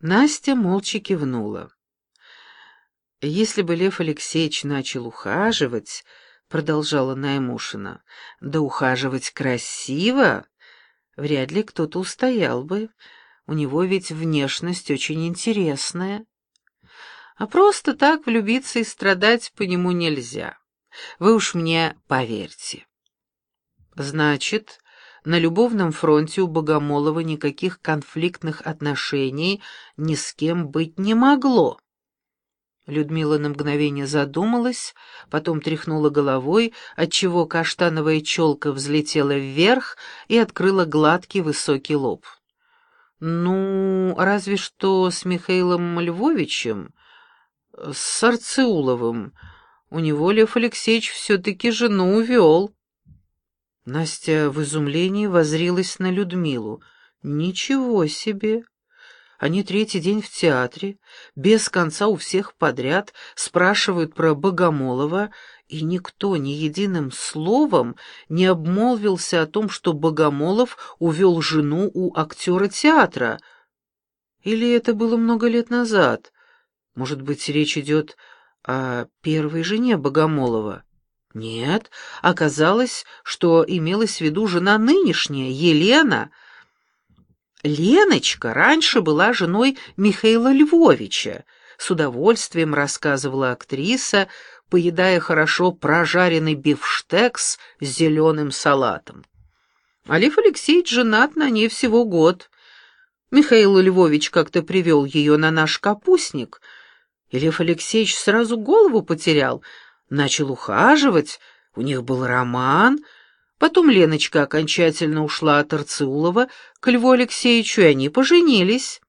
Настя молча кивнула. «Если бы Лев Алексеевич начал ухаживать, — продолжала Наймушина, — да ухаживать красиво, вряд ли кто-то устоял бы. У него ведь внешность очень интересная. А просто так влюбиться и страдать по нему нельзя. Вы уж мне поверьте. Значит, на любовном фронте у Богомолова никаких конфликтных отношений ни с кем быть не могло. Людмила на мгновение задумалась, потом тряхнула головой, отчего каштановая челка взлетела вверх и открыла гладкий высокий лоб. «Ну, разве что с Михаилом Львовичем, с Арцеуловым. У него Лев Алексеевич все-таки жену увел». Настя в изумлении возрилась на Людмилу. «Ничего себе! Они третий день в театре, без конца у всех подряд спрашивают про Богомолова, и никто ни единым словом не обмолвился о том, что Богомолов увел жену у актера театра. Или это было много лет назад? Может быть, речь идет о первой жене Богомолова? Нет, оказалось, что имелась в виду жена нынешняя, Елена. Леночка раньше была женой Михаила Львовича, с удовольствием рассказывала актриса, поедая хорошо прожаренный бифштекс с зеленым салатом. Алиф Алексеевич женат на ней всего год. Михаил Львович как-то привел ее на наш капустник, и Лев Алексеевич сразу голову потерял — начал ухаживать, у них был роман. Потом Леночка окончательно ушла от Арцеулова к Льву Алексеевичу, и они поженились.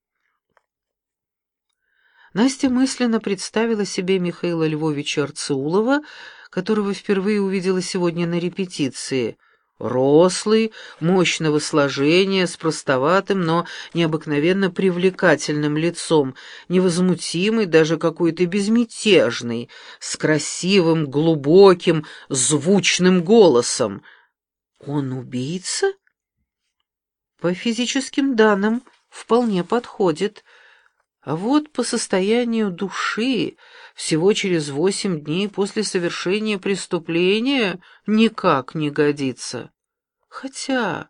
Настя мысленно представила себе Михаила Львовича Арцеулова, которого впервые увидела сегодня на репетиции — Рослый, мощного сложения, с простоватым, но необыкновенно привлекательным лицом, невозмутимый, даже какой-то безмятежный, с красивым, глубоким, звучным голосом. Он убийца? По физическим данным вполне подходит. А вот по состоянию души всего через восемь дней после совершения преступления никак не годится. Хотя,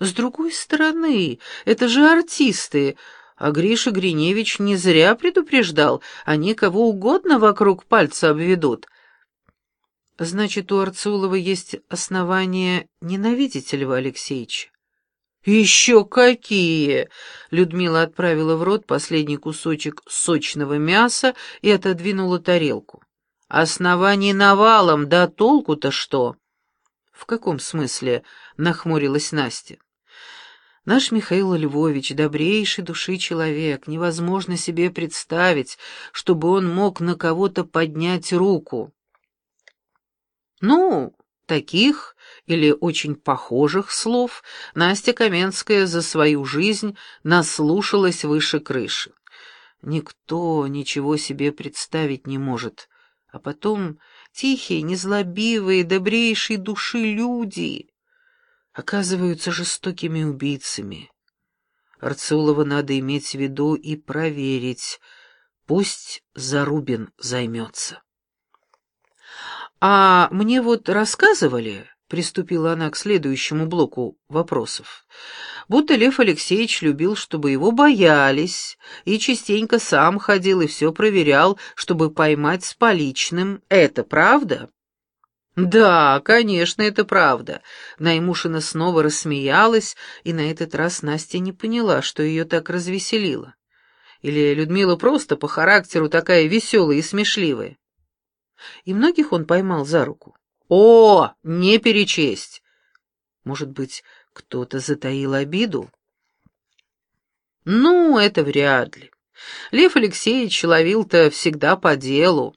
с другой стороны, это же артисты, а Гриша Гриневич не зря предупреждал, они кого угодно вокруг пальца обведут. Значит, у Арцулова есть основания ненавидеть Льва Алексеевича. «Еще какие!» Людмила отправила в рот последний кусочек сочного мяса и отодвинула тарелку. «Оснований навалом, да толку-то что?» «В каком смысле?» — нахмурилась Настя. «Наш Михаил Львович — добрейший души человек. Невозможно себе представить, чтобы он мог на кого-то поднять руку». «Ну, таких или очень похожих слов Настя Каменская за свою жизнь наслушалась выше крыши. Никто ничего себе представить не может. А потом тихие, незлобивые, добрейшие души люди оказываются жестокими убийцами. Арцулова надо иметь в виду и проверить. Пусть Зарубин займется. А мне вот рассказывали, Приступила она к следующему блоку вопросов. Будто Лев Алексеевич любил, чтобы его боялись, и частенько сам ходил и все проверял, чтобы поймать с поличным. Это правда? «Да, конечно, это правда». Наймушина снова рассмеялась, и на этот раз Настя не поняла, что ее так развеселило. Или Людмила просто по характеру такая веселая и смешливая. И многих он поймал за руку. О, не перечесть! Может быть, кто-то затаил обиду? Ну, это вряд ли. Лев Алексеевич ловил-то всегда по делу.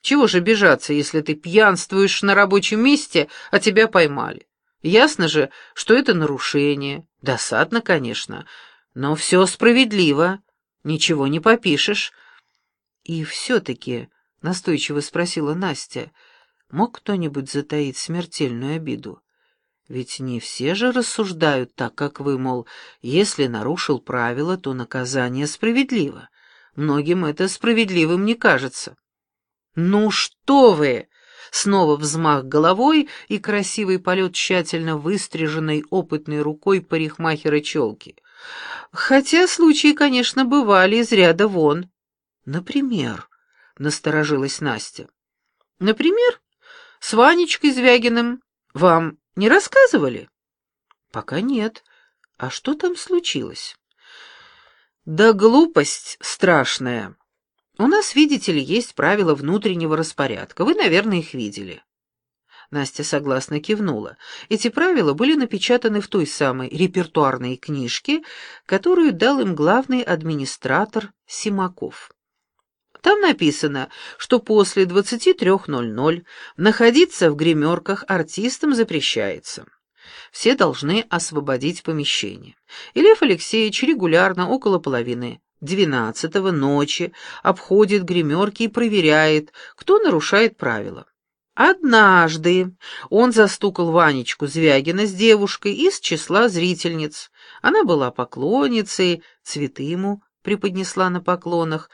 Чего же обижаться, если ты пьянствуешь на рабочем месте, а тебя поймали? Ясно же, что это нарушение. Досадно, конечно, но все справедливо. Ничего не попишешь. И все-таки, — настойчиво спросила Настя, — Мог кто-нибудь затаить смертельную обиду? Ведь не все же рассуждают так, как вы, мол, если нарушил правила, то наказание справедливо. Многим это справедливым не кажется. «Ну что вы!» Снова взмах головой и красивый полет тщательно выстриженной опытной рукой парикмахера челки. Хотя случаи, конечно, бывали из ряда вон. Например, насторожилась Настя. Например, с Ванечкой Звягиным. Вам не рассказывали? Пока нет. А что там случилось? Да глупость страшная. У нас, видите ли, есть правила внутреннего распорядка. Вы, наверное, их видели. Настя согласно кивнула. Эти правила были напечатаны в той самой репертуарной книжке, которую дал им главный администратор Симаков. Там написано, что после 23.00 находиться в гримерках артистам запрещается. Все должны освободить помещение. И Лев Алексеевич регулярно около половины двенадцатого ночи обходит гримерки и проверяет, кто нарушает правила. Однажды он застукал Ванечку Звягина с девушкой из числа зрительниц. Она была поклонницей, цветы ему преподнесла на поклонах,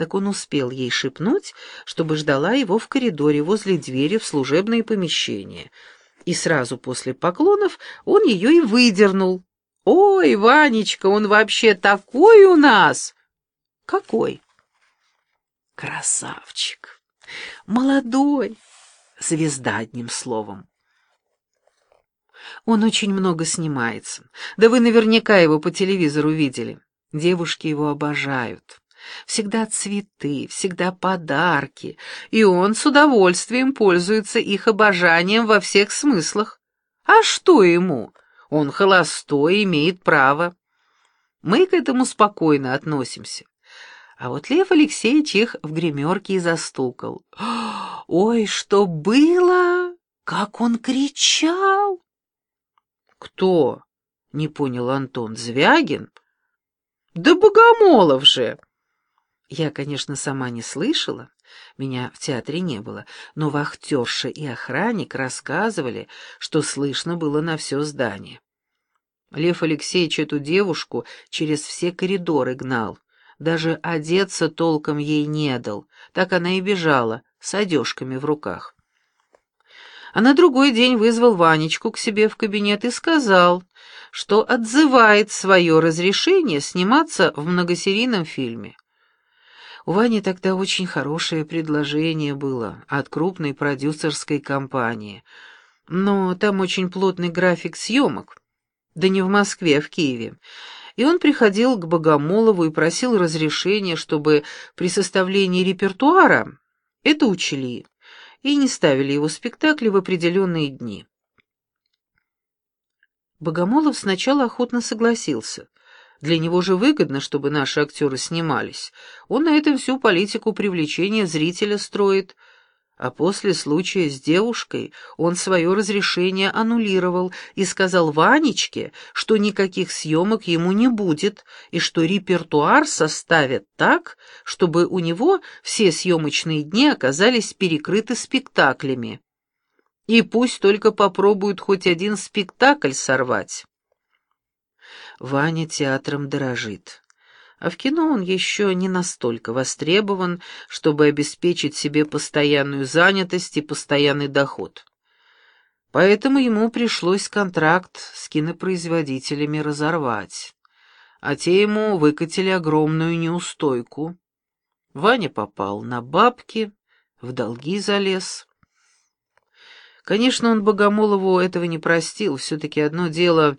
так он успел ей шепнуть, чтобы ждала его в коридоре возле двери в служебное помещение. И сразу после поклонов он ее и выдернул. «Ой, Ванечка, он вообще такой у нас!» «Какой?» «Красавчик! Молодой!» Звезда, одним словом. Он очень много снимается. Да вы наверняка его по телевизору видели. Девушки его обожают. Всегда цветы, всегда подарки, и он с удовольствием пользуется их обожанием во всех смыслах. А что ему? Он холостой, имеет право. Мы к этому спокойно относимся. А вот Лев Алексеевич их в гримерке и застукал. Ой, что было? Как он кричал! Кто? Не понял Антон. Звягин? Да Богомолов же! Я, конечно, сама не слышала, меня в театре не было, но вахтерша и охранник рассказывали, что слышно было на все здание. Лев Алексеевич эту девушку через все коридоры гнал, даже одеться толком ей не дал, так она и бежала, с одежками в руках. А на другой день вызвал Ванечку к себе в кабинет и сказал, что отзывает свое разрешение сниматься в многосерийном фильме. У Вани тогда очень хорошее предложение было от крупной продюсерской компании. Но там очень плотный график съемок. Да не в Москве, а в Киеве. И он приходил к Богомолову и просил разрешения, чтобы при составлении репертуара это учли и не ставили его спектакли в определенные дни. Богомолов сначала охотно согласился — для него же выгодно, чтобы наши актеры снимались. Он на этом всю политику привлечения зрителя строит. А после случая с девушкой он свое разрешение аннулировал и сказал Ванечке, что никаких съемок ему не будет, и что репертуар составят так, чтобы у него все съемочные дни оказались перекрыты спектаклями. И пусть только попробуют хоть один спектакль сорвать. Ваня театром дорожит. А в кино он еще не настолько востребован, чтобы обеспечить себе постоянную занятость и постоянный доход. Поэтому ему пришлось контракт с кинопроизводителями разорвать. А те ему выкатили огромную неустойку. Ваня попал на бабки, в долги залез. Конечно, он Богомолову этого не простил, все-таки одно дело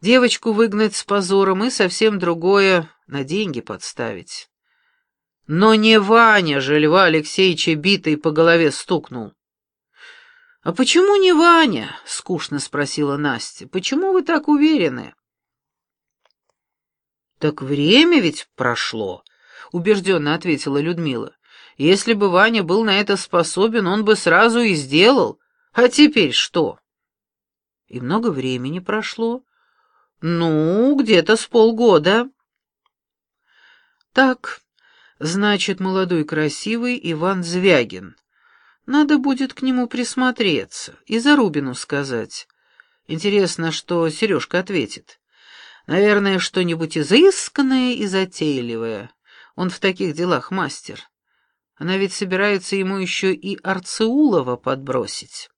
Девочку выгнать с позором и совсем другое — на деньги подставить. Но не Ваня же Льва Алексеевича битый по голове стукнул. «А почему не Ваня?» — скучно спросила Настя. «Почему вы так уверены?» «Так время ведь прошло», — убежденно ответила Людмила. «Если бы Ваня был на это способен, он бы сразу и сделал. А теперь что?» И много времени прошло. «Ну, где-то с полгода». «Так, значит, молодой красивый Иван Звягин. Надо будет к нему присмотреться и Зарубину сказать. Интересно, что Сережка ответит. Наверное, что-нибудь изысканное и затейливое. Он в таких делах мастер. Она ведь собирается ему еще и Арцеулова подбросить.